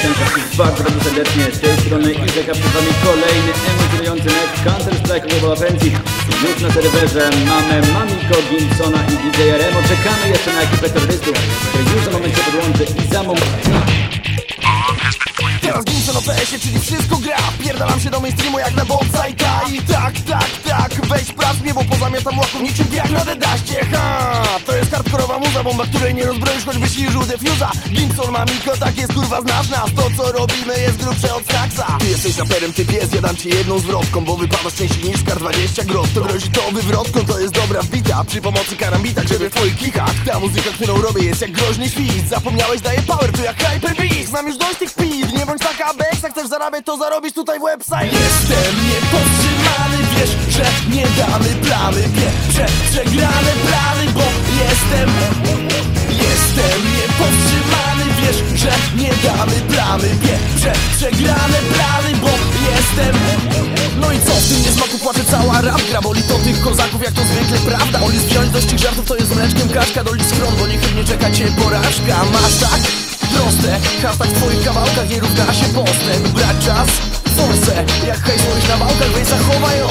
Bardzo, bardzo serdecznie. Z tej strony Izeka przed Wami kolejny emocjonujący mecz. Counter Strike Global Offensive. Już na serwerze mamy Mamiko, Gimsona i DJ Remo. Czekamy jeszcze na ekipę terrorystów, który już za moment się podłączy i za moment... Teraz Ginson o PS-ie, czyli wszystko gra. Pierdalam się do mainstreamu jak na bonsajka I tak, tak, tak, weź sprawdź mnie Bo pozamiatam łaków niczym jak na muza Bomba, której nie rozbroisz, choćby śliżył defuza Ginson ma Miko, tak jest kurwa, znasz nas. To co robimy jest grubsze od saksa. Ty jesteś raperem, ty pies, ja dam ci jedną zwrotką Bo wypadasz częściej niż kar 20 grot To grozi to wywrotką, to jest dobra wbita. Przy pomocy karambita, grzebie w twoich kikach Ta muzyka, którą robię jest jak groźny świt. Zapomniałeś, daje power, to jak Hyper Beast Mam już dość tych pit, nie bądź taka beksa Chcesz zarabiać, to zarobisz tutaj w website. Jestem niepowstrzymany, wiesz, że nie damy plamy. Pierwsze przegrane damy plamy Pierwsze przegrane plany, bo jestem. No i co, w tym niesmaku płacze cała rap gra Boli to tych kozaków, jak to zwykle prawda. Oli wziąć dość tych żartów, to jest mleczkiem kaszka Doli schron, bo niechybnie czeka cię porażka. Masz tak proste, hashtag w twoich kawałkach nie równa się postęp. Brać czas, forsę, jak hejs na wałkach, weź zachowaj ją